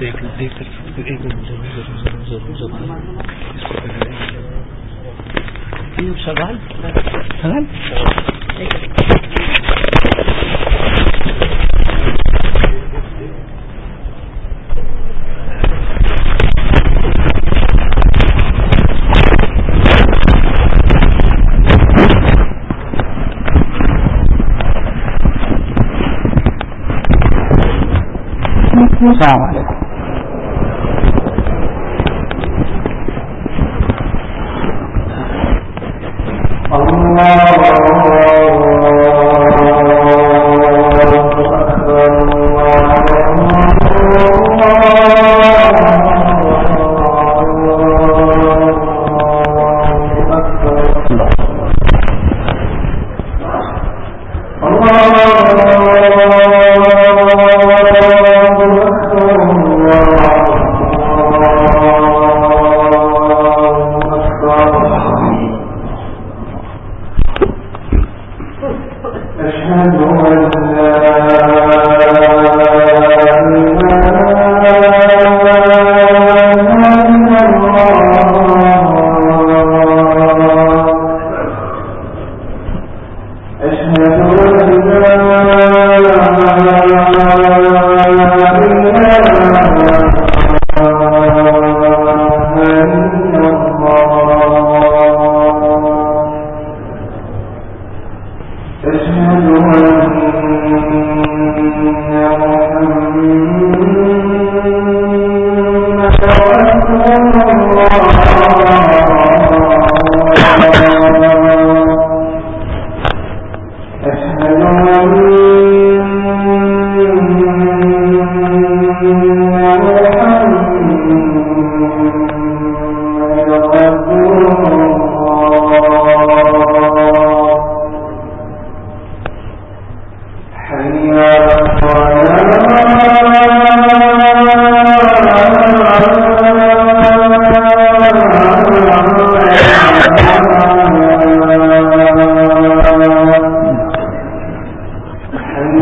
دیکھ دیکھ ایک ضرور ضرور ضرور سوال سوال؟ السلام علیکم۔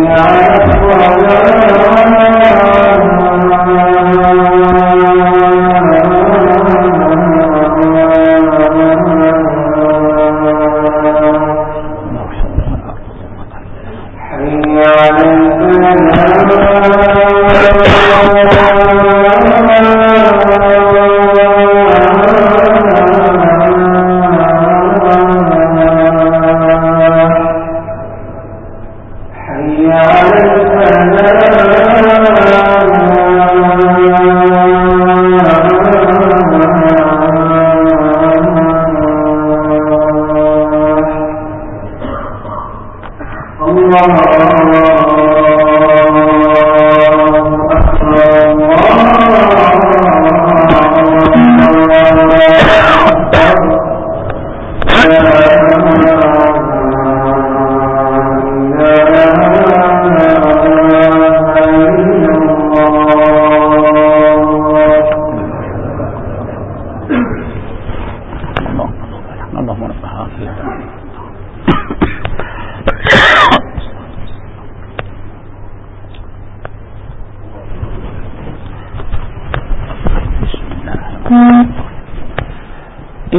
میں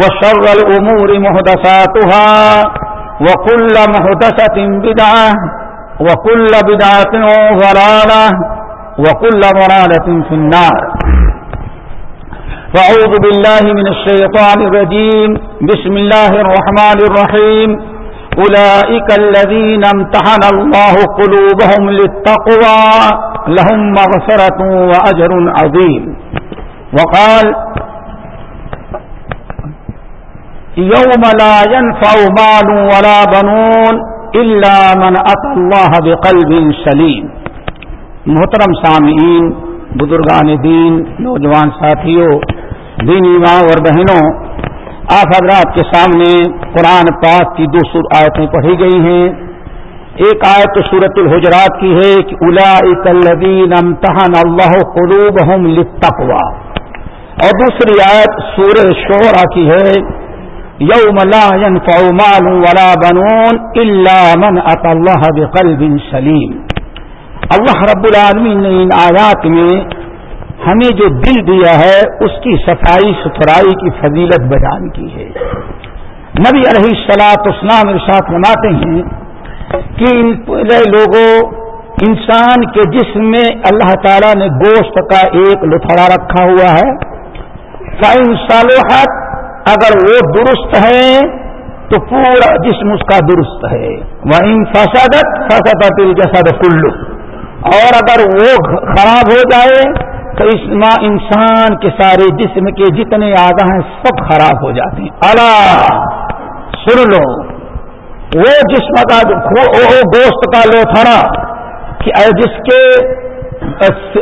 وشر الأمور مهدساتها وكل مهدسة بدعة وكل بدعة ضلالة وكل ضلالة في النار. فأعوذ بالله من الشيطان الرجيم. بسم الله الرحمن الرحيم. أولئك الذين امتحن الله قلوبهم للتقوى، لهم مغفرة وأجر عظيم. وقال يوم لا ينفع مال ولا بنون إلا من أتى الله بقلب سليم. محترم سامعین، بزرگان دین، نوجوان ساتھیوں، دینی ماں اور بہنوں، آپ حضرات کے سامنے قرآن پاک کی دو سر آیتیں پڑھی گئی ہیں۔ ایک آیت تو سورت الحجرات کی ہے کہ الا اکلین امتحان اللہ قلوب ہم اور دوسری آیت سور شعرا کی ہے یوم لا ينفع مال ولا بنون الا من ات اللہ بقلب سلیم اللہ رب العالمین نے ان آیات میں ہمیں جو دل دیا ہے، اس کی صفائی، ستھرائی کی فضیلت بیان کی ہے۔ نبی علیہ سلاط اسلام ارشاد فرماتے ہیں کہ ان پورے لوگوں، انسان کے جسم میں اللہ تعالیٰ نے گوشت کا ایک لتھڑا رکھا ہوا ہے۔ فائن صالحت اگر وہ درست ہے، تو پورا جسم اس کا درست ہے۔ وہ ان فسادت فسادت جسد کلو اور اگر وہ خراب ہو جائے، تو اس ماں انسان کے سارے جسم کے جتنے آگاہ ہیں، سب خراب ہو جاتے ہیں۔ اللہ سن لو۔ وہ جسم کا وہ گوشت کا لوتھڑا کہ جس کے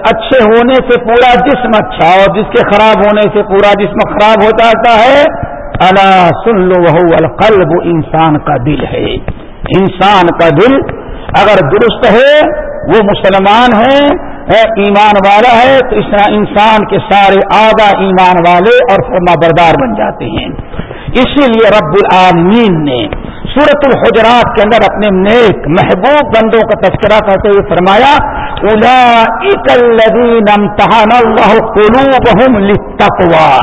اچھے ہونے سے پورا جسم اچھا اور جس کے خراب ہونے سے پورا جسم خراب ہو جاتا ہے۔ اللہ سن لو وہ القلب، انسان کا دل ہے۔ انسان کا دل اگر درست ہے، وہ مسلمان ہے ایمان والا ہے، تو اس طرح انسان کے سارے آگا ایمان والے اور فرما بردار بن جاتے ہیں۔ اسی لیے رب العالمین نے سورت الحجرات کے اندر اپنے نیک محبوب بندوں کا تذکرہ کرتے ہوئے فرمایا الا اکلین تقوا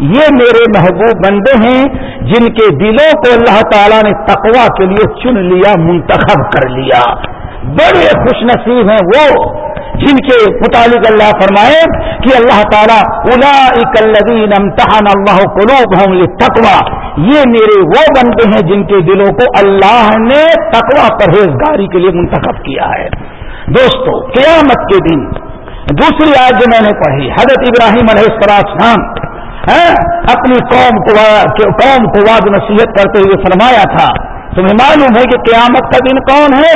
یہ میرے محبوب بندے ہیں جن کے دلوں کو اللہ تعالیٰ نے تقوا کے لیے چن لیا، منتخب کر لیا۔ بڑے خوش نصیب ہیں وہ جن کے متعلق اللہ فرمائے کہ اللہ تعالیٰ الا اکلین امتحان اللہ قلوب ہوں تقوا یہ میرے وہ بندے ہیں جن کے دلوں کو اللہ نے تقوا پرہیزگاری کے لیے منتخب کیا ہے۔ دوستو، قیامت کے دن دوسری آج جو میں نے پڑھی، حضرت ابراہیم علیہ السلام ہاں، اپنی قوم کو قوم کو واد نصیحت کرتے ہوئے فرمایا تھا، تمہیں معلوم ہے کہ قیامت کا دن کون ہے؟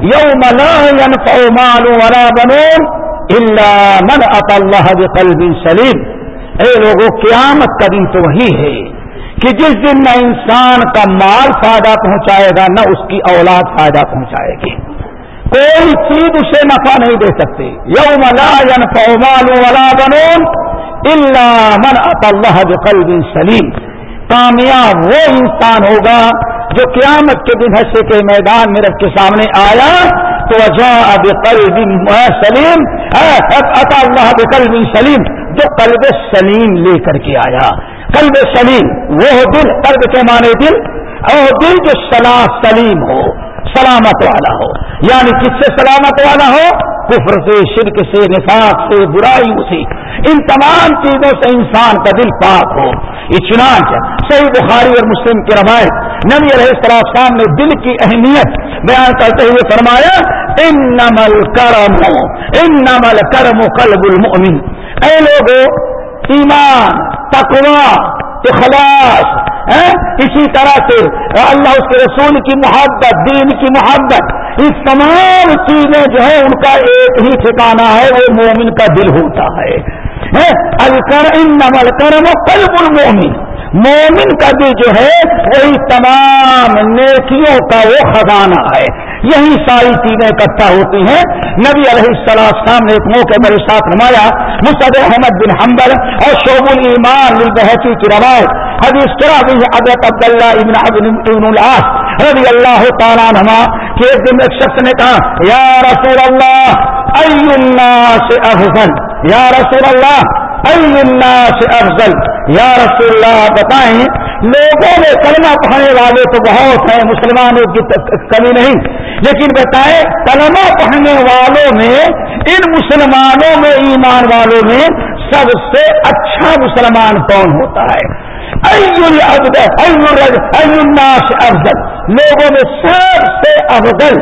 یوم لا ينفع مال ولا بنون الا من اتى الله بقلب سلیم اے لوگوں قیامت کا دن تو وہی ہے۔ کہ جس دن نہ انسان کا مال فائدہ پہنچائے گا، نہ اس کی اولاد فائدہ پہنچائے گی۔ کوئی چیز اسے نفع نہیں دے سکتے یوم لا ينفع مال ولا بنون الا من اتى الله بقلب سلیم۔ کامیاب وہ انسان ہوگا جو قیامت کے دن حصے کے میدان میں رب کے سامنے آیا تو قلب سلیم۔ عطا اللہ بقلب سلیم جو قلب سلیم لے کر کے آیا۔ قلب سلیم، وہ دل، قلب کے معنی دل، اور دل جو سلا سلیم ہو، سلامت والا ہو۔ یعنی کس سے سلامت والا ہو؟ کفر سے، شرک سے، نفاق سے برائیوں سے۔ ان تمام چیزوں سے انسان کا دل پاک ہو۔ یہ چنانچہ صحیح بخاری اور مسلم کی روایت نبی علیہ السلام نے دل کی اہمیت بیان کرتے ہوئے فرمایا ان نمل کرم ان نمل کرم قلب المؤمن۔ اے لوگوں ایمان تقوا اخلاص اسی طرح سے اللہ اس کے رسول کی محبت، دین کی محبت، اس تمام چیزیں جو ہے ان کا ایک ہی ٹھکانا ہے، وہ مومن کا دل ہوتا ہے الکرم کرم قلب المومن۔ مومن کا دل جو ہے، وہی تمام نیکیوں کا وہ خزانہ ہے۔ یہی ساری چیزیں اکٹھا ہوتی ہیں۔ نبی علیہ السلام نے ایک موقع پر ساتھ نمایا مصد احمد بن حمبل اور شعب المان البحثی کی روایت۔ حدیث کرا بھی حضرت عبداللہ ابن ابن العاص رضی اللہ تعالیٰ نما کہ ایک دن ایک شخص نے کہا، یا رسول اللہ ای الناس افضل یا رسول اللہ ای الناس افضل یا رسول اللہ، بتائیں لوگوں میں کلمہ پڑھنے والے تو بہت ہیں، مسلمانوں کی کمی نہیں۔ لیکن بتائیں، کلمہ پڑھنے والوں میں، ان مسلمانوں میں ایمان والوں میں سب سے اچھا مسلمان کون ہوتا ہے؟ الناس افضل۔ لوگوں میں سب سے افضل،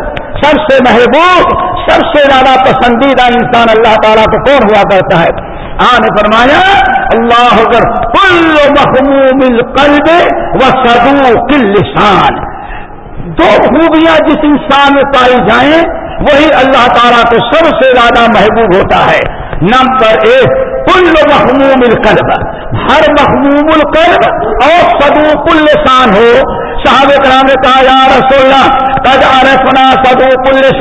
سب سے محبوب، سب سے زیادہ پسندیدہ انسان اللہ تعالیٰ کو کون ہوا کرتا ہے؟ آنے فرمایا، اللہ اگر کل محموم القلب و سدو کل دو خوبیاں جس انسان میں پائی جائیں، وہی اللہ تعالیٰ کو سب سے زیادہ محبوب ہوتا ہے۔ نمبر ایک، کل محموم القلب۔ ہر محموم القلب اور سدو کل ہو۔ صاحب کرام نے کہا، یا رسول اللہ تج عرفنا سدو کل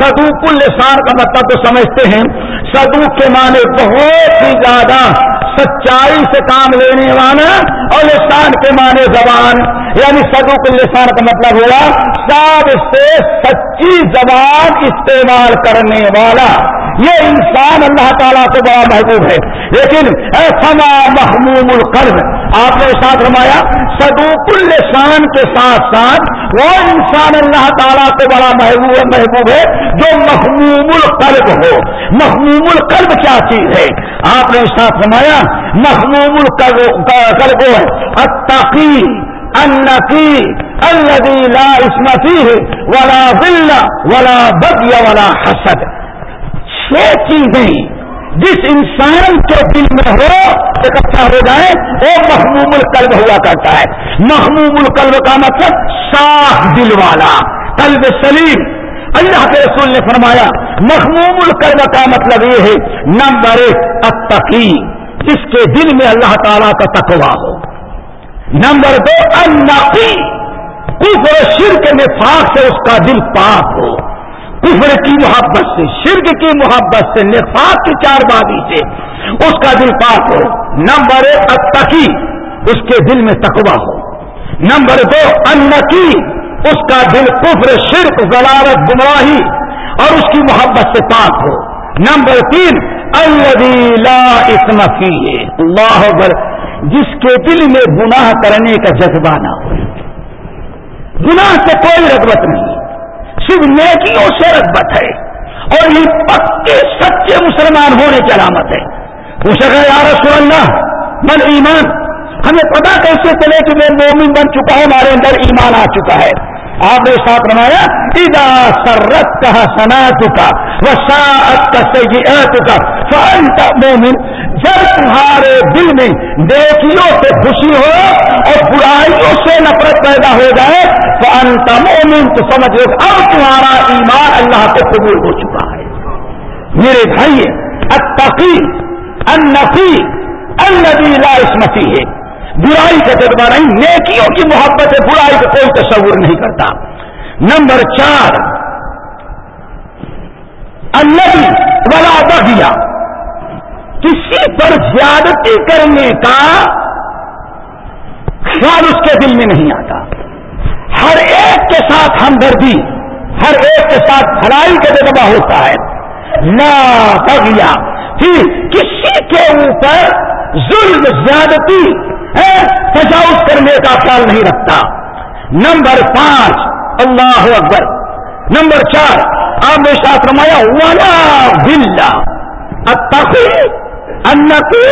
سدو کل کا مطلب تو سمجھتے ہیں۔ سدو کے معنی بہت ہی زیادہ سچائی سے کام لینے والا اور لسان کے معنی زبان یعنی سدو کے لسان کا مطلب ہوا سب سے سچی زبان استعمال کرنے والا۔ یہ انسان اللہ تعالیٰ کو بڑا محبوب ہے۔ لیکن ایسا محموم القرض آپ نے ساتھ رمایا سدوک السان کے ساتھ ساتھ وہ انسان اللہ تعالیٰ کو بڑا محبوب محبوب ہے جو محموم القلب ہو۔ محموم القلب کیا چیز ہے؟ آپ نے ساتھ رمایا محموم القلب اتقی النقی الذي لا اسم فيه ولا ذل ولا بغي ولا حسد۔ چھ چیزیں جس انسان کے دل میں ہو اکٹھا اچھا ہو جائے، وہ محموم القلب ہوا کرتا ہے۔ محموم القلب کا مطلب صاف دل والا، قلب سلیم۔ اللہ کے رسول نے فرمایا محموم القلب کا مطلب یہ ہے، نمبر ایک، اتقی۔ جس کے دل میں اللہ تعالیٰ کا تقوا ہو۔ نمبر دو النقی کفر شرک میں پاک سے اس کا دل پاک ہو۔ کفر کی محبت سے، شرک کی محبت سے، نفاق کی چار بادی سے۔ اس کا دل پاک ہو۔ نمبر ایک اتقی، اس کے دل میں تقوا ہو۔ نمبر دو، انکی، اس کا دل کفر، شرک، غلارت، گمراہی اور اس کی محبت سے پاک ہو۔ نمبر تین لا اسمفی اللہ اکبر، جس کے دل میں گناہ کرنے کا جذبہ نہ ہو۔ گناہ سے کوئی رغبت نہیں۔ صرف نیکیوں سے رغبت ہے اور یہ پکے سچے مسلمان ہونے کی علامت ہے۔ پوچھا گیا، یا رسول اللہ، من ایمان؟ ہمیں پتا کیسے چلے کہ میں مومن بن چکا ہوں، ہمارے اندر ایمان آ چکا ہے۔ آپ نے ساتھ بنایا ادا سرت کا سنا چکا وہ سات کا چکا مومن، جب تمہارے دل میں دیکھیوں سے خوشی ہو اور برائیوں سے نفرت پیدا ہو جائے، تو انت مومن، تو سمجھ لو، اب تمہارا ایمان اللہ کو قبول ہو چکا ہے۔ میرے بھائی، اتقی النفی النبی لا اسمتی ہے برائی کا جذبہ نہیں نیکیوں کی محبت ہے، برائی کا کوئی تصور نہیں کرتا۔ نمبر چار النبی ولا بغیا کسی پر زیادتی کرنے کا خیال اس کے دل میں نہیں آتا۔ ہر ایک کے ساتھ ہمدردی، ہر ایک کے ساتھ بھلائی کا جذبہ ہوتا ہے۔ نہ بغیا۔ پھر کسی کے اوپر ظلم، زیادتی تجاوز کرنے کا خیال نہیں رکھتا۔ نمبر پانچ، اللہ اکبر۔ نمبر چار، آپ نے ساتھ رمایا والا بلا اتقی انتی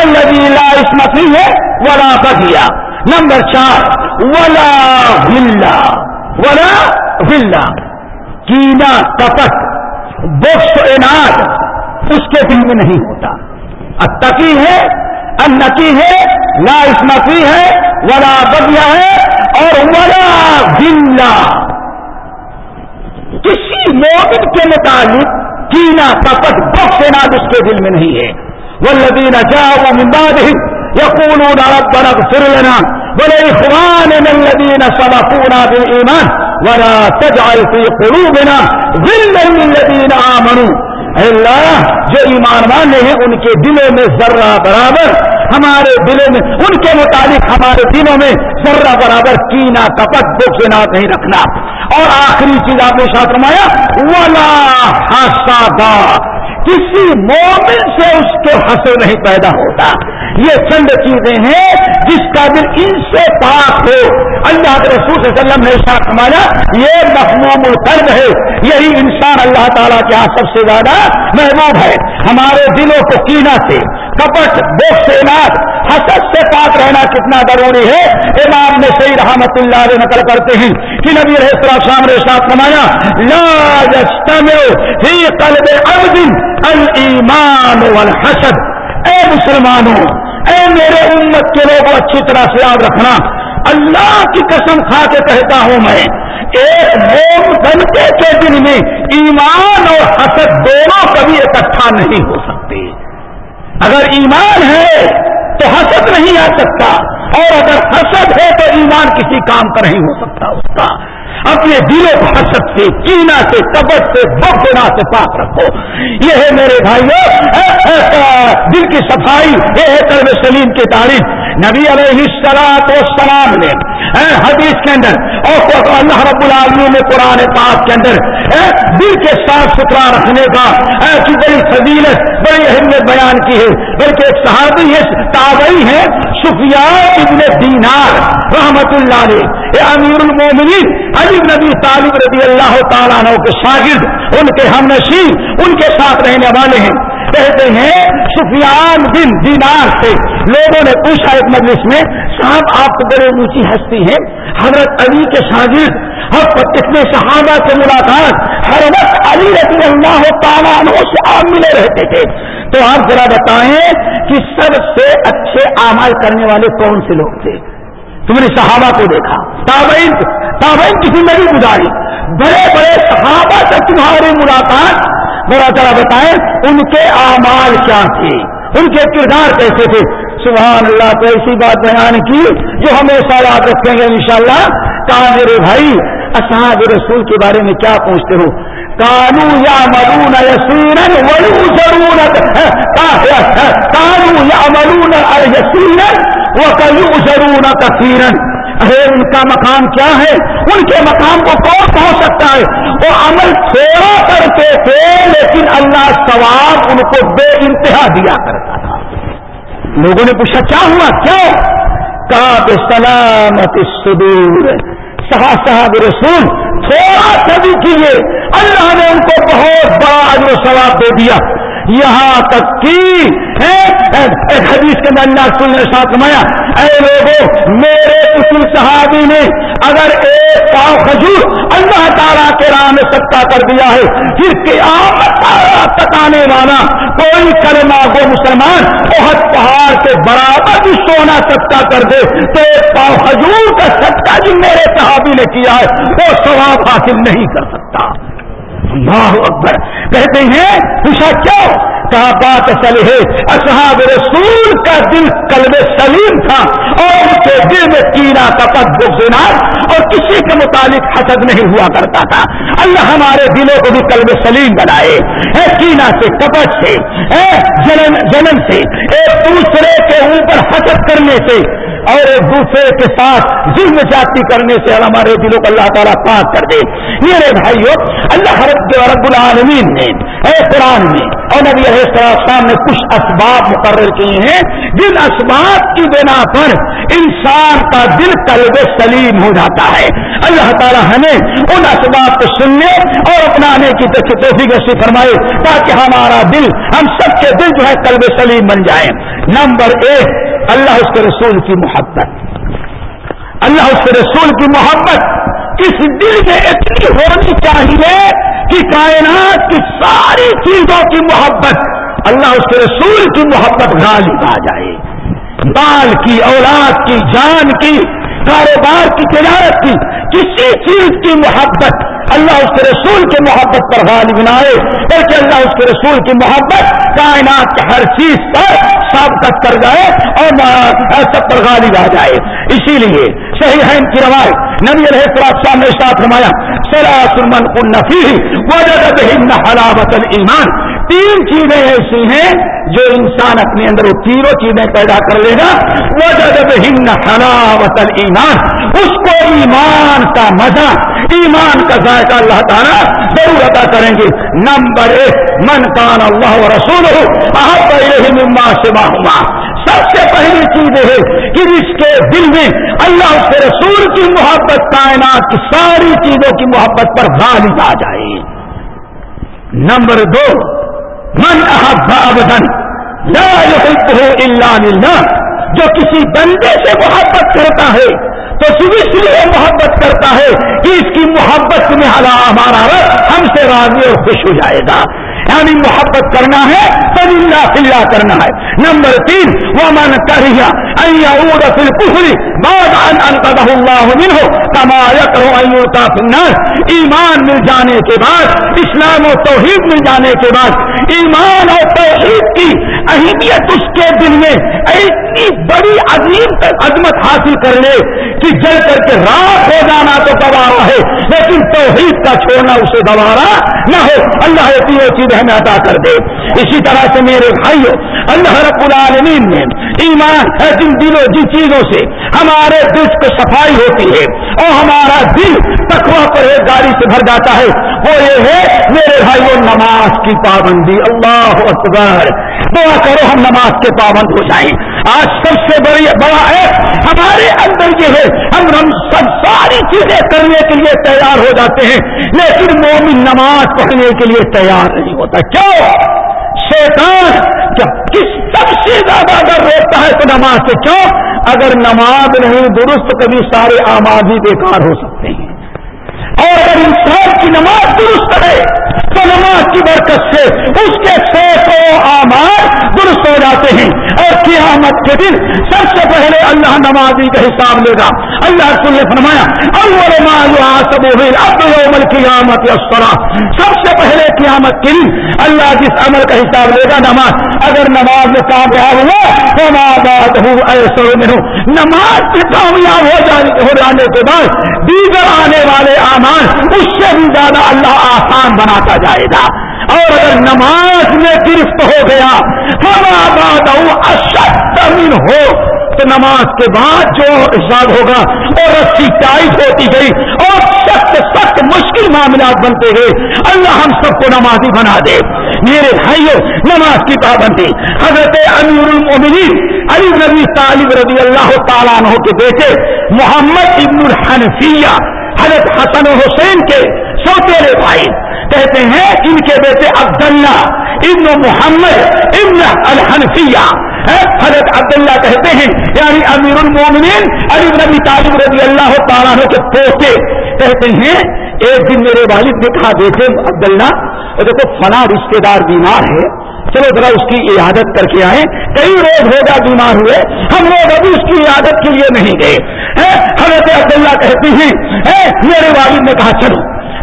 الذي اسمتی ہے ولا بغیا نمبر چار، ولا بلا ولا بلا کینا، کپٹ، بخش اناج اس کے دل میں نہیں ہوتا. اتقی ہے، انکی ہے، لا اسمتی ہے، ولا بدیا ہے، اور ولا گلا کسی مومن کے متعلق کینا، کپٹ، بخش ناد اس کے دل میں نہیں ہے. وہ لدین جاؤ ممباد یقون ربنا اغفر لنا ولإخواننا الذين سبقونا بالإيمان ورا تجعل في قلوبنا ذلا للذين آمنوا. اللہ، جو ایمان والے ہیں، ان کے دلوں میں ذرہ برابر ہمارے دلوں میں، ان کے مطابق ہمارے دلوں میں ذرہ برابر کینا کپٹ دکھ سے نہیں رکھنا۔ اور آخری چیز آپ نے ساتھ رمایا ولا ہاسا کسی مومن سے اس کو حسر نہیں پیدا ہوتا۔ یہ چند چیزیں ہیں جس کا دل ان سے پاک ہو۔ اللہ کے رسول صلی اللہ علیہ وسلم نے ساتھ ہمارا یہ مفہوم القرب ہے۔ یہی انسان اللہ تعالیٰ کے یہاں سب سے زیادہ محبوب ہے۔ ہمارے دلوں کو کینا سے، کپٹ بو سے نات حسد سے پاک رہنا کتنا ضروری ہے؟ امام نے صحیح رحمت اللہ علیہ نقل کرتے ہیں کہ نبی رہے شام نے ساتھ کمایا لا قلب عبد الایمان والحسد۔ اے مسلمانوں، اے میرے امت کے لوگ اچھی طرح سے یاد رکھنا۔ اللہ کی قسم کھا کے کہتا ہوں میں، ایک موم گھنٹے کے دن میں ایمان اور حسد دونوں کبھی اکٹھا نہیں ہو سکتے۔ اگر ایمان حسد نہیں آ سکتا۔ اور اگر حسد ہے تو ایمان کسی کام کا نہیں ہو سکتا۔ اس کا اپنے دلوں کو حسد سے کینا سے کبت سے بخنا سے پاک رکھو۔ یہ ہے میرے بھائیوں دل کی صفائی۔ یہ ہے کرم سلیم کی تعریف۔ نبی علیہ السلام و سلام نے حدیث کے اندر اور اللہ رب العالمین نے قرآن پاک کے اندر دل کے صاف ستھرا رکھنے کا کی بڑی فضیلت، بڑی اہمیت بیان کی ہے۔ بلکہ ایک صحابی ہے، تابعی ہے سفیان ابن دینار، رحمت اللہ علیہ۔ امیر المومنین، علی نبی طالب رضی اللہ تعالیٰ عنہ کے شاگرد، ان کے ہم نشین، ان کے ساتھ رہنے والے ہیں۔ کہتے ہیں سفیان بن دینار سے۔ لوگوں نے پوچھا ایک مجلس میں، صاحب آپ تو بڑے اونچی ہستی ہیں۔ حضرت علی کے شاگرد اور اتنے صحابہ سے ملاقات۔ ہر وقت علی رضی اللہ تعالیٰ سے آپ ملے رہتے تھے۔ تو آپ ذرا بتائیں کہ سب سے اچھے اعمال کرنے والے کون سے لوگ تھے؟ تم نے صحابہ کو دیکھا۔ تابعین تابعین کی زندگی گزاری۔ بڑے بڑے صحابہ سے تمہاری ملاقات ذرا ذرا بتائیں ان کے اعمال کیا تھے؟ ان کے کردار کیسے تھے؟ سبحان اللہ، تو ایسی بات بیان کی جو ہمیشہ یاد رکھیں گے انشاءاللہ۔ شاء کہا، میرے بھائی، اصحاب رسول کے بارے میں کیا پوچھتے ہو؟ کانو یا مرون یسین ضرور کانو یا مرون یسین وہ کلو ضرور ارے ان کا مقام کیا ہے؟ ان کے مقام کو کون پہنچ سکتا ہے؟ وہ عمل تھوڑا کرتے تھے، لیکن اللہ ثواب ان کو بے انتہا دیا کرتا تھا۔ لوگوں نے پوچھا، کیا ہوا؟ کیوں کہا سلامت صدور صحا صاحب رسول تھوڑا سا بھی کیے اللہ نے ان کو بہت بڑا اجر ثواب دے دیا۔ یہاں تک کی ایک حدیث کے اندر اللہ سن نے ساتھ مایا اے لوگوں میرے کسی صحابی نے اگر ایک پاؤ کھجور اللہ تعالیٰ کے راہ میں سکتا کر دیا ہے پھر قیامت تک آنے والا کوئی کرما وہ مسلمان بہت پہاڑ کے برابر بھی سونا سکتا کر دے، تو ایک پاؤ کھجور کا سچا جو میرے صحابی نے کیا ہے، وہ ثواب حاصل نہیں کر سکتا۔ اللہ اکبر۔ کہتے ہیں، پوچھا کیوں؟ کہا، بات اصل ہے، اصحاب رسول کا دل قلب سلیم تھا اور ان کے دل میں کینا کپت بخار اور کسی کے متعلق حسد نہیں ہوا کرتا تھا۔ اللہ ہمارے دلوں کو بھی قلب سلیم بنائے۔ اے کینا سے کپٹ سے، اے جنن جنن سے ایک دوسرے کے اوپر حسد کرنے سے اور ایک دوسرے کے ساتھ ظلم جاتی کرنے سے ہمارے دلوں کو اللہ تعالیٰ پاک کر دے۔ میرے بھائیوں اللہ رب العالمین نے اے قرآن میں اور نبی السلام نے کچھ اسباب مقرر کیے ہیں۔ جن اسباب کی بنا پر انسان کا دل قلب سلیم ہو جاتا ہے۔ اللہ تعالیٰ ہمیں ان اسباب کو سننے اور اپنانے کی توفیق سے فرمائے تاکہ ہمارا دل، ہم سب کے دل جو ہے قلب سلیم بن جائے۔ نمبر ایک اللہ اس کے رسول کی محبت۔ اللہ اس کے رسول کی محبت۔ اس دل میں اتنی ہونی چاہیے کہ کائنات کی ساری چیزوں کی محبت اللہ اس کے رسول کی محبت غالب آ جائے۔ بال کی، اولاد کی، جان کی، کاروبار کی، تجارت کی، کسی چیز کی محبت اللہ اس کے رسول کی محبت پر غالب نہ آئے، بلکہ اللہ اس کے رسول کی محبت کائنات کے ہر چیز پر ثابت کر جائے اور سب پر غالب آ جائے۔ اسی لیے صحیح ہے ان کی روایت نبی علیہ السلام نے ساتھ رمایا سرا سلمن النفی وجد حلاوت ایمان تین چیزیں ایسی ہیں جو انسان اپنے اندر وہ تینوں چیزیں پیدا کر لے گا۔ وہ جب ہند حلاوت ایمان اس کو ایمان کا مزہ، ایمان کا ذائقہ اللہ تعالیٰ ضرور ادا کریں گے۔ نمبر ایک، من کان اللہ رسول ہو مما سے باہما سب سے پہلی چیز ہے کہ جس کے دل میں اللہ کے رسول کی محبت، کائنات کی ساری چیزوں کی محبت پر غالب آ جائے۔ نمبر دو من احب ابدن لا يحبه الا لله۔ جو کسی بندے سے محبت کرتا ہے، تو صرف اس لیے محبت کرتا ہے کہ اس کی محبت میں ہمارا رب ہم سے راضی اور خوش ہو جائے گا۔ یعنی محبت کرنا ہے اللہ فلّہ کرنا ہے۔ نمبر تین وہ من کریا فل کفری بعد اللہ منہ کمایا کرو ایو کا ایمان مل جانے کے بعد، اسلام و توحید مل جانے کے بعد ایمان اور توحید کی اہمیت اس کے دل میں اتنی بڑی عظیم عظمت حاصل کر لے کہ جل کر کے رات ہو جانا تو گوارا ہے، لیکن توحید کا چھوڑنا اسے گوارا نہ ہو۔ اللہ تینوں چیزیں ہمیں عطا کر دے۔ اسی طرح سے میرے بھائیوں، اللہ رب العالمین نے ایمان ہے جن دلوں، جن چیزوں سے ہمارے دل کو صفائی ہوتی ہے اور ہمارا دل تکوا پرہیزگاری سے بھر جاتا ہے۔ وہ یہ ہے، میرے بھائیوں، نماز کی پابندی۔ اللہ اکبر۔ دعا کرو ہم نماز کے پابند ہو جائیں۔ آج سب سے بڑی بڑا ہے، ہمارے اندر یہ ہے، ہم ہم سب ساری چیزیں کرنے کے لیے تیار ہو جاتے ہیں، لیکن مومن نماز پڑھنے کے لیے تیار نہیں ہوتا۔ کیوں؟ شیطان جب کس سب سے زیادہ اگر روکتا ہے تو نماز سے۔ کیوں؟ اگر نماز نہیں درست کبھی سارے آماد ہی بیکار ہو سکتے ہیں۔ اور اگر انسان کی نماز درست ہے، تو نماز کی برکت سے اس کے سو سو آمار درست ہو جاتے ہیں اور قیامت کے دن سب سے پہلے اللہ نمازی کا حساب لے گا۔ اللہ رسول نے فرمایا سب قیامت سب سے پہلے قیامت کے دن اللہ جس عمل کا حساب لے گا نماز، اگر نماز میں کامیاب ہوا تو ماں ایسے میں ہوں نماز سے کامیاب ہو جانے ہو جانے کے بعد دیگر آنے والے اعمال، اس سے بھی زیادہ اللہ آسان بناتا جائے گا۔ اور اگر نماز میں گرفت ہو گیا ہم اشد ہو تو نماز کے بعد جو حساب ہوگا اور رسی ٹائٹ ہوتی گئی اور سخت سخت مشکل معاملات بنتے گئے۔ اللہ ہم سب کو نمازی بنا دے۔ میرے بھائیوں نماز کی پابندی۔ حضرت امیر المومنین علی نبی طالب رضی اللہ تعالیٰ عنہ کے بیٹے محمد ابن الحنفیہ، حضرت حسن حسین کے سوتےرے بھائی۔ کہتے ہیں ان کے بیٹے عبداللہ ابن محمد ابن الحنفیہ۔ حضرت عبداللہ کہتے ہیں یعنی امیر المومنین علی نبی طالب رضی اللہ تعالیٰ کے پوتے کہتے ہیں، ایک دن میرے والد نے کہا دیکھے عبداللہ دیکھو، فلاں رشتے دار بیمار ہے۔ چلو ذرا اس کی عیادت کر کے آئے کئی روز ہو گیا بیمار ہوئے، ہم لوگ ابھی اس کی عیادت کے لیے نہیں گئے۔ حضرت عبداللہ کہتی ہیں میرے والد نے کہا، چلو،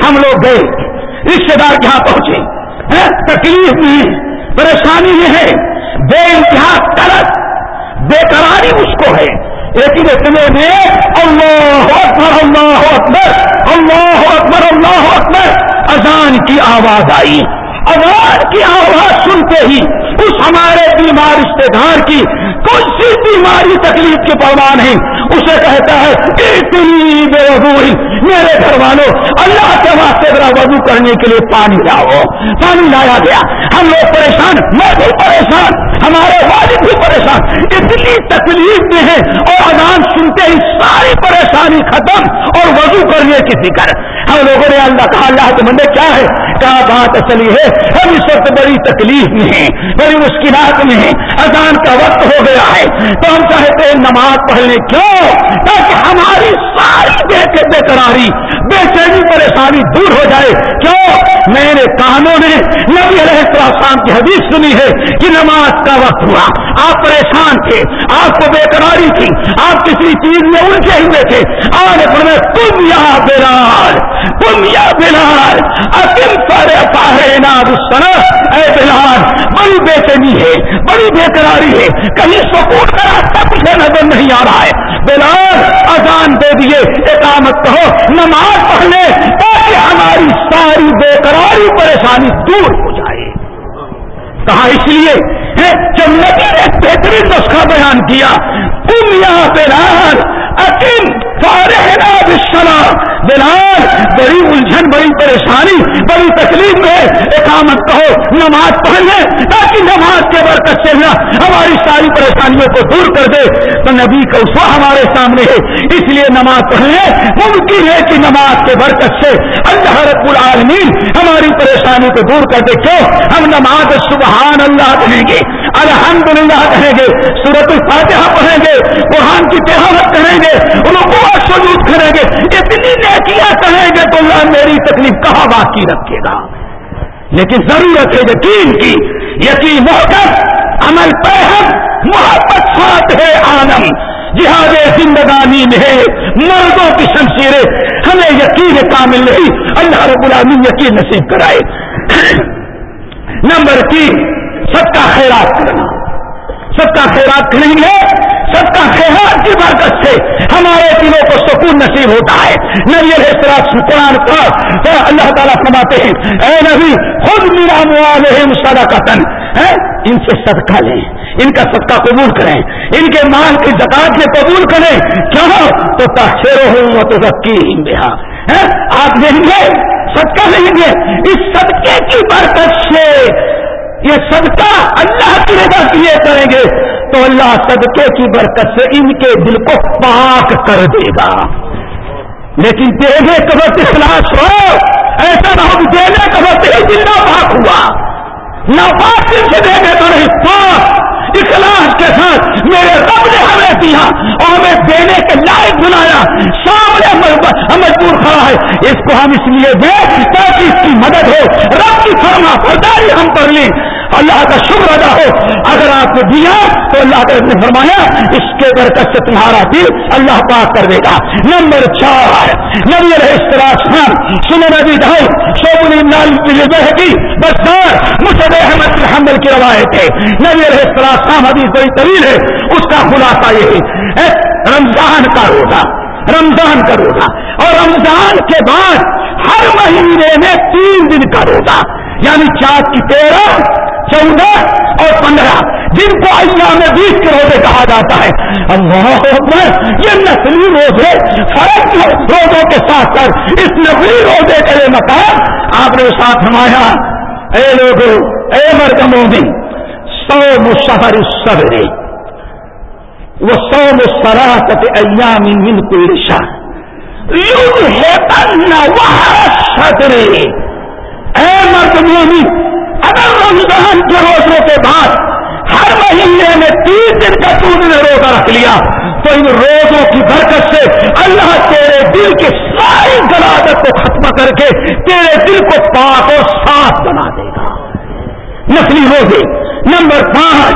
ہم لوگ گئے۔ رشتے دار یہاں پہنچے تکلیف میں پریشانی میں ہے۔ بے انتہا طرف بے قراری اس کو ہے۔ لیکن اتنے میں اللہ اکبر اللہ اکبر اللہ اکبر اللہ اکبر۔ اذان کی آواز آئی۔ اذان کی آواز سنتے ہی اس ہمارے بیمار رشتے دار کی کون سی بیماری تکلیف کی پروان ہے؟ اسے کہتا ہے، اتنی بے وضو میرے گھر والوں، اللہ کے واسطے ذرا وضو کرنے کے لیے پانی لاؤ۔ پانی لایا گیا۔ ہم لوگ پریشان، میں بھی پریشان، ہمارے والد بھی پریشان۔ اتنی تکلیف میں ہے اور اذان سنتے ہی ساری پریشانی ختم اور وضو کرنے کی فکر۔ ہم لوگوں نے اللہ کہا، اللہ کے بندے، کیا ہے؟ کیا بات یہ ہے؟ ہم اس وقت بڑی تکلیف میں ہیں بڑی مشکلات میں ہیں اذان کا وقت ہو گیا ہے۔ تو ہم چاہتے ہیں نماز پڑھنے کیوں؟ تاکہ ہماری ساری بے قراری بے چینی پریشانی دور ہو جائے۔ کیوں؟ میں نے نے نبی علیہ السلام کی حدیث سنی ہے کہ نماز کا وقت ہوا۔ آپ پریشان تھے، آپ کو بے قراری تھی، آپ کسی چیز میں الجھے ہوئے تھے۔ آج پڑھنے تم یا بلال، تم یا بلال اکم سارے پاہے اے بلال، بڑی بے چینی ہے، بڑی بے قراری ہے، کہیں سکون کا راستہ کچھ نظر نہیں آ رہا ہے۔ بلال اذان دے دیے اقامت کہو، نماز پڑھ لے تاکہ ہماری ساری بے قراری پریشانی دور ہو جائے۔ کہا اس لیے جب نبی نے بہترین نسخہ بیان کیا تم یہاں بلال اکیم فارحنا بالسلام بلال، بڑی الجھن، بڑی پریشانی، بڑی تکلیف میں اقامت کہو نماز پڑھ لیں تاکہ نماز کے برکت سے ہماری ساری پریشانیوں کو دور کر دے۔ تو نبی کا اسوا ہمارے سامنے ہے، اس لیے نماز پڑھ لیں ممکن ہے کہ نماز کے برکت سے اللہ رب العالمین ہماری پریشانی کو دور کر دے۔ کیوں؟ ہم نماز سبحان اللہ کہیں گے۔ الحمد للہ کہیں گے سورت الفاتحہ پڑھیں گے، قرآن کی تہمت کریں گے ان کو سلوٹ کریں گے، اتنی نیکیاں کہیں گے تو اللہ میری تکلیف کہاں باقی رکھے گا؟ لیکن ضرورت ہے یقین کی یقین محکم عمل پہم محبت ساتھ ہے آنم جہاد زندگانی میں ہے، مردوں کی شمشیریں، ہمیں یقین کامل نہیں۔ اللہ رب العالمین یقین نصیب کرائے۔ نمبر تین سب کا خیرات کرنا۔ سب کا خیرات کریں گے سب کا خیرات کی برکت سے ہمارے دلوں کو سکون نصیب ہوتا ہے۔ نبی علیہ السلام قرآن کا اللہ تعالیٰ سماتے ہیں، اے نبی خود میرا موالم سدا کا تن ان سے صدقہ لیں، ان کا صدقہ قبول کریں، ان کے مال کی زکات میں قبول کریں۔ کیوں تو تاخیر ہوں تو رکی بہا آپ دیں گے، صدقہ لیں گے۔ اس صدقے کی برکت سے یہ صدقہ اللہ کی رضا کیے کریں گے، تو اللہ صدقے کی برکت سے ان کے دل کو پاک کر دے گا۔ لیکن دینے کا وقت اخلاص ہو، ایسا نہ ہو دینے کا وقت ہی دل نہ پاک ہوا۔ نہ پاک دل سے دینے تو نہیں پاک اخلاص کے ساتھ میرے رب نے ہمیں دیا اور ہمیں دینے کے لائق بنایا۔ سامنے مجبور کھڑا ہے اس کو ہم اس لیے دیں تاکہ اس کی مدد ہو۔ رب کی فرما برداری ہم پر لی اللہ کا شکر ادا ہو۔ اگر آپ کو دیا تو اللہ کا نے فرمایا، اس کے برکت سے تمہارا دل اللہ پاک کر دے گا۔ نمبر چار، نبی رہے سن نبی ڈھائی شوبل کی بسار مسد احمد حمل کی روایت ہے۔ نبی رہے استراسام حدیث بڑی طویل ہے، اس کا خلاصہ یہ ہے رمضان کا روزہ، رمضان کا روزہ۔ اور رمضان کے بعد ہر مہینے میں تین دن کا روزہ یعنی چار کی تیرہ چودہ اور پندرہ، جن کو ایام میں بیس کے روزے کہا جاتا ہے۔ اللہ یہ نسلی روزے فرق روزوں کے ساتھ ساتھ اس نسلی روزے کا یہ مقام آپ نے ساتھ نمایا اے لوگ اے مرد مومن سو مشہر سبرے وہ سو مسراست ایام من کل شاہ یوں ہے اے مرد مومن اگر رمضان کے روزوں کے بعد ہر مہینے میں تیس دن کا تو نے روزہ رکھ لیا، تو ان روزوں کی برکت سے اللہ تیرے دل کی ساری گلادت کو ختم کر کے تیرے دل کو پاک اور صاف بنا دے گا۔ نسلی روزے۔ نمبر پانچ،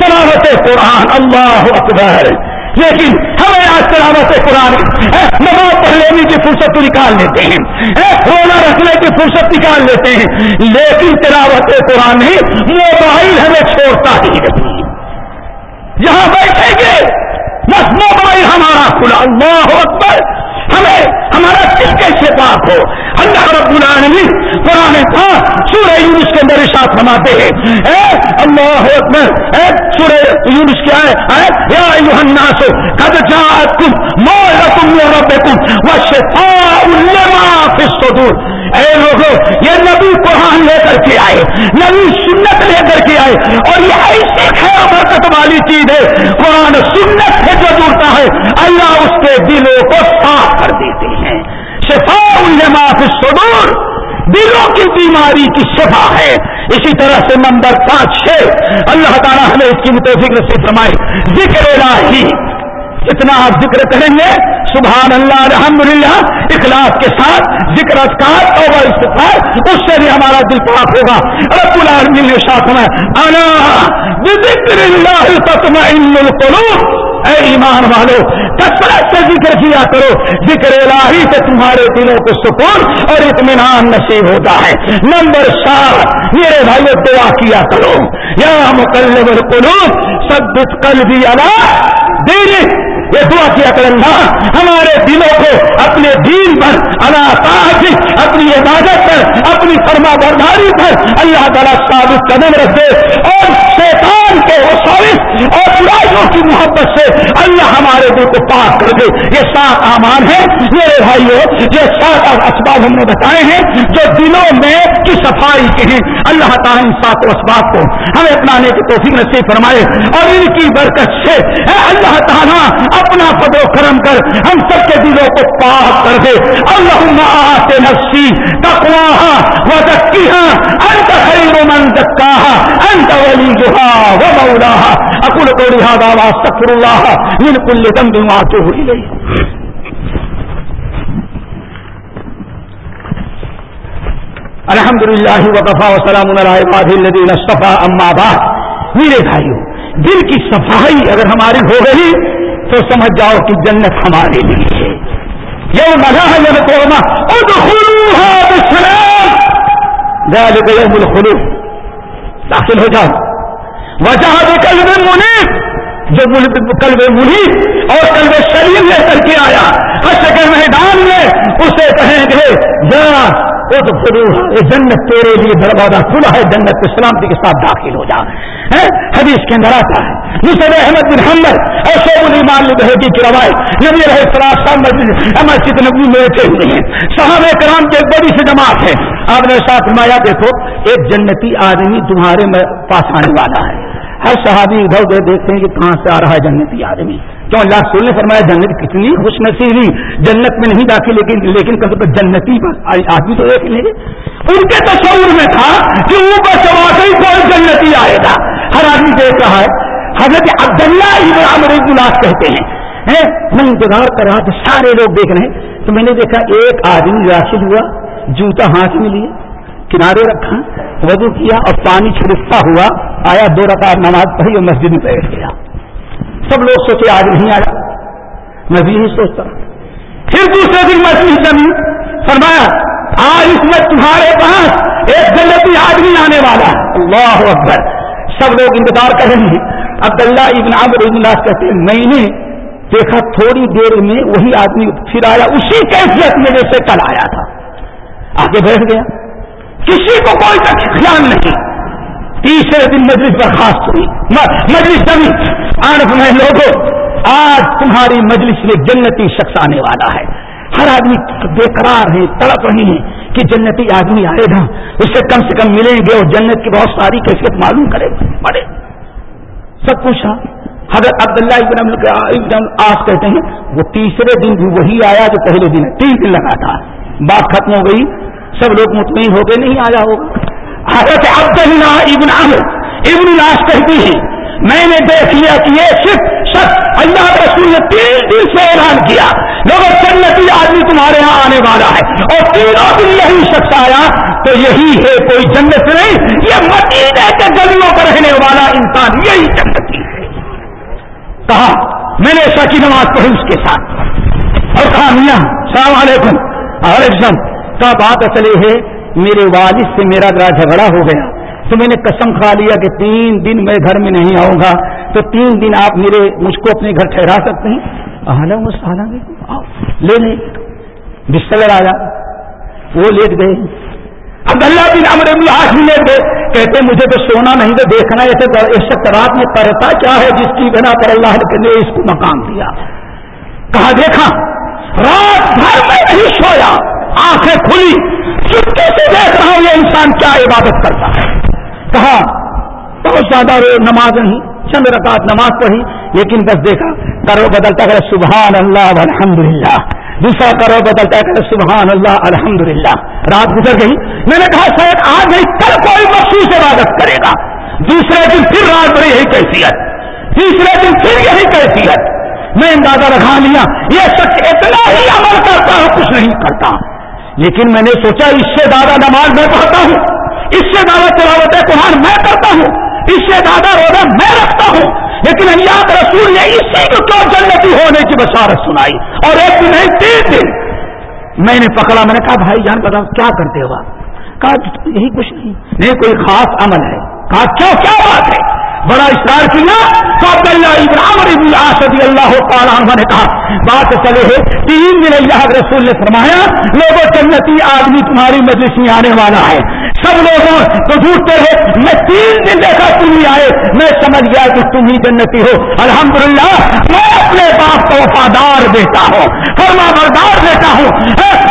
تلاوت قرآن۔ اللہ اکبر۔ لیکن ہمیں آج تلاوت قرآن نماز پڑھ لینے کی فرصت نکال لیتے ہیں۔ رونا رکھنے کی فرصت نکال لیتے ہیں۔ لیکن تلاوت قرآن موبائل ہمیں چھوڑتا ہی نہیں۔ یہاں بیٹھیں گے۔ بس موبائل ہمارا کھلا۔ اللہ اکبر۔ ہمیں ہمارا دل کیسے پاک ہو؟ اللہ رب العالمین قرآن پاک سورہ یونس کے اندر ساتھ فرماتے ہیں۔ اے اللہ اکبر، اے سورہ یونس کیا ہے یا ایوہ الناس، قد جاءتکم موعظۃ من ربکم وشفاء لما فی الصدور۔ اے لوگوں یہ نبی قرآن لے کر کے آئے، نبی سنت لے کر کے آئے، اور یہ ایسی خیر برکت والی چیز ہے، قرآن سنت سے جو جڑتا ہے، اللہ اس کے دلوں کو صاف کر دیتے ہیں۔ شفا معاف صدور دلوں کی بیماری کی شفا ہے۔ اسی طرح سے نمبر پانچ چھ اللہ تعالیٰ ہمیں اس کی متفق سے فرمائے، ذکر الہی۔ اتنا آپ ذکر کریں گے سبحان اللہ الحمد للہ اخلاص کے ساتھ، ذکر اذکار اور استفار اس سے بھی ہمارا دل پاک ہوگا۔ رب العالمین نے ساتھ میں انا بذکر اللہ تطمئن القلوب۔ اے ایمان والو، کثرت سے ذکر کیا کرو۔ ذکر الہی سے تمہارے دلوں کو سکون اور اطمینان نصیب ہوتا ہے۔ نمبر سات، میرے بھائی دعا کیا کرو۔ یا مقلب القلوب سب قلبی اللہ دین یہ دعا کیا کر اللہ ہمارے دلوں کو اپنے دین پر اللہ اپنی عبادت پر، اپنی فرما برداری پر اللہ تعالیٰ قابل قدم رکھ دے اور شیطان کے وسائل اور برائیوں کی محبت سے اللہ ہمارے دل کو پاک کر دے۔ یہ سات امان ہیں۔ میرے بھائیوں یہ سات اسباب ہم نے بتائے ہیں جو دلوں میں کی صفائی کے ہیں۔ اللہ تعالیٰ ان سات اسباب کو ہمیں اپنانے کی توفیق نصیب فرمائے اور ان کی برکت سے اللہ تعالیٰ، اپنا پد و کرم کر ہم سب کے دلوں کو پاک کر دے۔ اللہ آتے نفسی تقواہا و ذکیہا انت خیر من زکاہا، انت ولی جہا و مولاہا اقول قولی هذا واستغفر الله من كل ذنب واتوب اليه الحمد للہ وقفا وسلام الدین صفا اما بعد۔ میرے بھائیوں دل کی صفائی اگر ہماری ہو گئی، تو سمجھ جاؤ کہ جنت ہمارے لیے ہے۔ یہ مزہ ہے میرے جب کو داخل ہو جاؤ۔ وجہ کلب منیب، جو کلب منیب اور کلب شریر لے کر کے آیا۔ حس میدان میں اسے کہیں گے، جا جنت تیرے لیے دروازہ کھلا ہے، جنت سلامتی کے ساتھ داخل ہو جا۔ حدیث کے اندر آتا ہے۔ نصر احمد بن حمد اور شعب المان بہتی کی روایت نبی رہے سراج مسجد نبی میں بیٹھے ہوئے ہیں۔ صحابہ کرام کی ایک بڑی سی جماعت ہے۔ آپ نے ساتھ فرمایا دیکھو، ایک جنتی آدمی تمہارے پاس آنے والا ہے۔ ہر صحابی ادھر ادھر دیکھتے ہیں کہ کہاں سے آ رہا ہے جنتی آدمی۔ کیوں؟ اللہ رسول نے فرمایا، جنت کتنی خوش نصیبی جنت میں نہیں داخل، لیکن لیکن کبھی جنتی پر آدمی تو دیکھ لیں گے۔ ان کے تصور میں تھا کہ اوپر سوا سے ہی کوئی جنتی آئے گا۔ ہر آدمی دیکھ رہا ہے۔ حضرت عبداللہ ابن عمر گلاس کہتے ہیں، میں انتظار کر رہا تھا، سارے لوگ دیکھ رہے ہیں۔ تو میں نے دیکھا، ایک آدمی راشد ہوا۔ جوتا ہاتھ میں لیے، کنارے رکھا، وضو کیا اور پانی چھڑکتا ہوا آیا، دو رکعت نماز پڑھی اور مسجد میں بیٹھ گیا۔ سب لوگ سوچے، آج نہیں آیا۔ میں بھی نہیں سوچتا۔ پھر دوسرے دن مسجد زمین، فرمایا، آج اس میں تمہارے پاس ایک جنتی آدمی آنے والا ہے۔ اللہ اکبر۔ سب لوگ انتظار کر رہے ہیں۔ عبداللہ ابن عمر ابن اللہ کہتے ہیں، میں نے دیکھا تھوڑی دیر میں وہی آدمی پھر آیا، اسی کیفیت میں جیسے کل آیا تھا۔ آگے بیٹھ گیا۔ کسی کو کوئی خیال نہیں۔ تیسرے دن مجلس برخاست ہوئی۔ مجلس زمین آنف میں لوگوں، آج تمہاری مجلس میں جنتی شخص آنے والا ہے۔ ہر آدمی بے قرار ہے، تڑپ رہی ہے کہ جنتی آدمی آئے گا۔ اس سے کم سے کم ملیں گے اور جنت کی بہت ساری کیفیت معلوم کرے پڑے سب کچھ حضرت عبداللہ ابن آس کہتے ہیں، وہ تیسرے دن بھی وہی آیا جو پہلے دن ہے۔ تین دن لگا تھا بات ختم ہو گئی۔ سب لوگ مطمئن ہو گئے نہیں آیا ہوگا۔ حضرت عبداللہ ابن عمر ابن لاش کہتی ہے میں نے دیکھ لیا کہ یہ صرف سچ اللہ رسول نے تین دن سے اعلان کیا لوگ جنتی آدمی تمہارے یہاں آنے والا ہے۔ اور تینوں دن یہی شخص آیا، تو یہی ہے کوئی جنت نہیں، یہ مدینے کے گلیوں پر رہنے والا انسان، یہی جنتی ہے۔ کہا، میں نے ایسا کی نماز پڑھی اس کے ساتھ۔ اور کہا، میاں، السلام علیکم۔ علیکم کا بات اصل یہ ہے، میرے والد سے میرا ذرا جھگڑا ہو گیا۔ تو میں نے قسم کھا لیا کہ تین دن میں گھر میں نہیں آؤں گا۔ تو تین دن آپ میرے، مجھ کو اپنے گھر ٹھہرا سکتے ہیں؟ لے لیں بستر آیا وہ لیٹ گئے۔ اب اللہ بن امر آج بھی لیٹ گئے۔ کہتے مجھے تو سونا نہیں تو دیکھنا ایسے اس رات میں کرتا کیا ہے؟ جس کی بنا پر اللہ نے اس کو مقام دیا۔ کہا، دیکھا۔ رات بھر میں نہیں سویا، آنکھیں کھلی۔ چپکے سے دیکھ رہا ہوں یہ انسان کیا عبادت کرتا ہے۔ کہا، بہت زیادہ نماز نہیں، چند رکعت نماز پڑھی، لیکن بس دیکھا، کرو بدلتا کرے سبحان اللہ الحمد للہ دوسرا کرو بدلتا کرے سبحان اللہ الحمد للہ رات گزر گئی، میں نے کہا، شاید آج نہیں، کل کوئی مخصوص عبادت کرے گا۔ دوسرے دن پھر رات بھر یہی کیفیت۔ تیسرے دن پھر یہی کیفیت۔ میں اندازہ رکھا لیا، یہ سچ اتنا ہی عمل کرتا ہوں کچھ نہیں کرتا۔ لیکن میں نے سوچا، اس سے زیادہ نماز میں پڑھتا ہوں، اس سے زیادہ تلاوت قرآن میں کرتا ہوں، اس سے زیادہ روزہ میں رکھتا ہوں۔ لیکن اللہ رسول نے اسی کو کیوں جنتی ہونے کی بشارت سنائی؟ اور ایک دن نہیں تین دن میں نے پکڑا، میں نے کہا، بھائی جان، بتاؤ، کیا کرتے ہو کہا، یہی کچھ نہیں نہیں کوئی خاص عمل ہے۔ کہا، کیوں، کیا بات ہے؟ بڑا اشار کیا تو عبداللہ ابراہم ابن آسدی اللہ تعالیٰ عنہ نے کہا، بات چلے ہے، تین دن اللہ رسول نے فرمایا، لوگوں جنتی آدمی تمہاری مجلس میں آنے والا ہے۔ سب لوگوں، تو ڈھونڈتے ہیں میں تین دن دیکھا تم ہی آئے، میں سمجھ گیا کہ تم ہی جنتی ہو۔ الحمدللہ، میں اپنے باپ کو وفادار دیتا ہوں، فرما بردار دیتا ہوں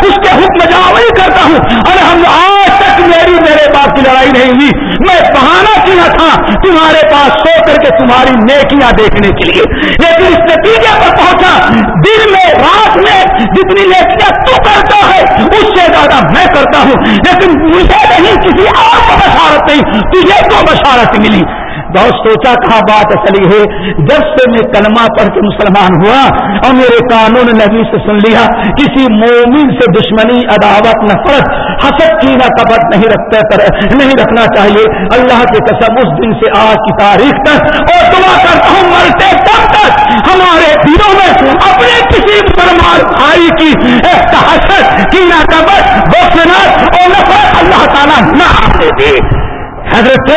اس کے حکم جاوی کرتا ہوں۔ الحمد، آج تک میری میرے پاس کی لڑائی نہیں ہوئی۔ میں بہانا کیا تھا تمہارے پاس سو کر کے تمہاری نیکیاں دیکھنے کے لیے۔ لیکن اس نتیجے پر پہنچا۔ دن میں، رات میں جتنی نیکیاں تو کرتا ہے، اس سے زیادہ میں کرتا ہوں۔ لیکن مجھے نہیں کسی اور کو بشارت نہیں، تجھے کو بشارت ملی۔ بہت سوچا کہا بات اصلی ہے، جب سے میں کلمہ پڑھ کے مسلمان ہوا اور میرے قانون نبی سے سن لیا، کسی مومن سے دشمنی، عداوت نفرت حسد کی نہ کبت نہیں رکھتا کر نہیں رکھنا چاہیے۔ اللہ کے قسم اس دن سے آج کی تاریخ تک، اور دعا کرتا ہوں مرتے تب تک ہمارے دلوں میں اپنے کسی مسلمان بھائی کی حسد، کی نہ کبت اور نفرت اللہ تعالیٰ نہ آنے دے۔ حضرت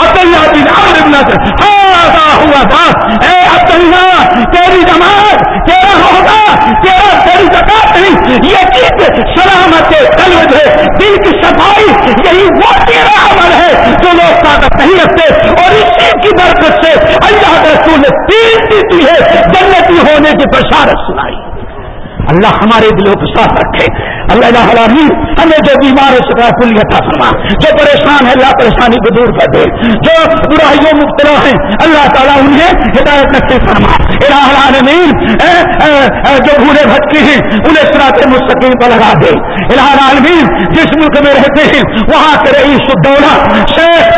عبداللہ بن عمر ہاں، ہاں، ہوا تھا۔ اے عبداللہ، تیری جماعت، تیرا ہوگا تیرا تیری زکات نہیں، یہ چیز سلامت قلب ہے، دل کی صفائی، یہی وہ تیرا عمل ہے جو لوگ طاقت نہیں رکھتے۔ اور اس چیز کی برکت سے اللہ رسول نے تین دیتی ہے جنتی ہونے کی بشارت سنائی۔ اللہ ہمارے دلوں کو صاف رکھے۔ اللہ العالمین ہمیں جو بیمار ہو سکا کل عطا فرما۔ جو پریشان ہے، اللہ پریشانی کو دور کر دے۔ جو برائیوں مبتلا ہیں، اللہ تعالیٰ انہیں ہدایت نصیب فرما۔ الہ العالمین جو بھولے بھٹکے ہیں، انہیں سراط مستقیم پر لگا دے۔ الہ العالمین جس ملک میں رہتے ہیں، وہاں کے رئیس الدولہ شیخ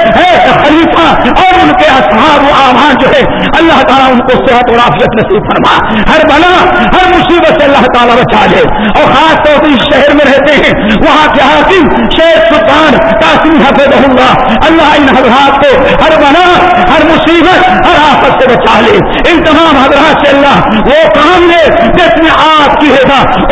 خلیفہ، اور ان کے اصحاب و آمان جو ہے اللہ تعالیٰ ان کو صحت اور عافیت نصیب فرما۔ ہر بنا ہر مصیبت سے اللہ تعالیٰ بچا لے اور خاص طور پر شہر میں رہتے ہیں، وہاں کے حاکم شیخ سلطان قاسم حفظ اللہ اللہ ان حضرات کو ہر بنا ہر مصیبت ہر آفت سے بچا لے۔ ان تمام حضرات سے اللہ وہ کام لے جس میں آپ کی ہے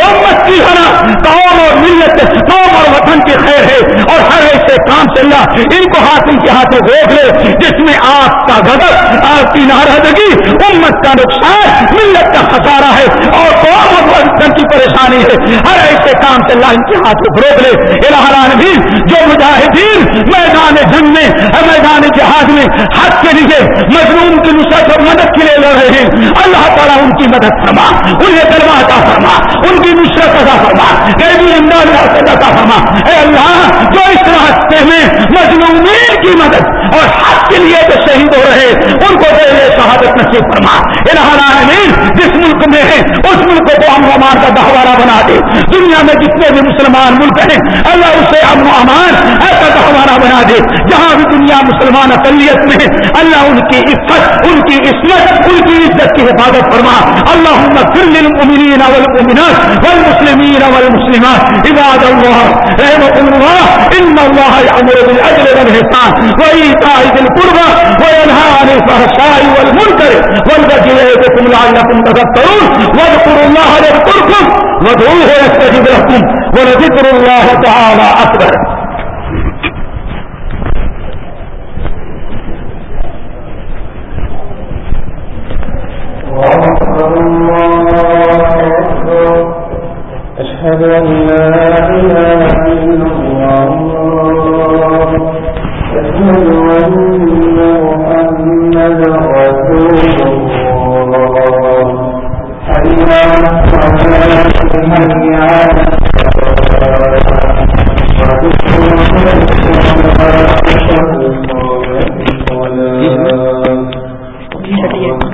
امت کی ہرا قوم اور ملت، قوم اور وطن کی خیر ہے۔ اور ہر ایسے کام سے اللہ ان کو حاکم کے ہاتھوں روک لے، جس میں آپ کا غضب، آپ کی ناراضگی، امت کا نقصان، ملت کا خسارہ ہے۔ اور قوم اور وطن کی پریشانی ہے، ہر ایسے کام سے اللہ ان کے ہاتھوں کو روک لے۔ الہ بھی جو مجاہدین میدان جنگ میں، میدان جہاد میں حق کے لیے مظلوم کی نصرت اور مدد کے لیے لڑ رہے ہیں۔ اللہ تعالیٰ ان کی مدد فرما، انہیں درما عطا فرما، ان کی نصرت ادا فرما بھی امداد عطا فرما۔ اے اللہ، جو اس راستے میں مظلومین کی مدد اور حق کے لیے جو شہید ہو رہے ان کو دے شہادت نصیب فرما۔ الہ العالمین جس ملک میں ہے اس ملک کو ہم امان کا گہوارہ بنا دے دنیا میں جتنے بھی مسلمان ملک ہیں، اللہ اسے امن و امان ایسا گہوارہ بنا دے۔ جہاں بھی دنیا مسلمان اقلیت میں ہے، اللہ ان کی عزت ان کی عصمت، ان کی عزت کی حفاظت فرما۔ اللہ للمؤمنین والمؤمنات والمسلمین والمسلمات، عباد اللہ رحمكم الله ان الله يأمر بالعدل والإحسان وإيتاء ذي القربى وينهى عن الفحشاء والمنكر والبغي يعظكم لعلكم تذكرون واذكروا الله يذكركم وادعوه يستجب لكم ولذكر الله تعالى أكبر